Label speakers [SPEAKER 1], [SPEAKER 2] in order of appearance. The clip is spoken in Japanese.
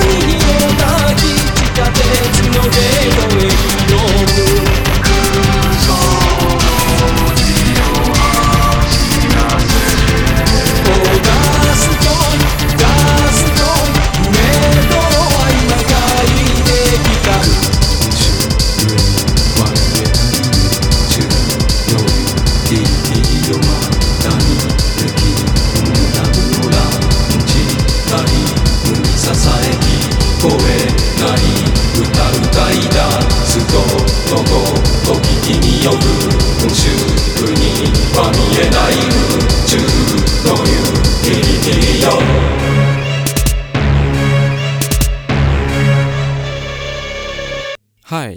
[SPEAKER 1] to. その時によく宇宙には見えない宇宙というギリギリよ。はい。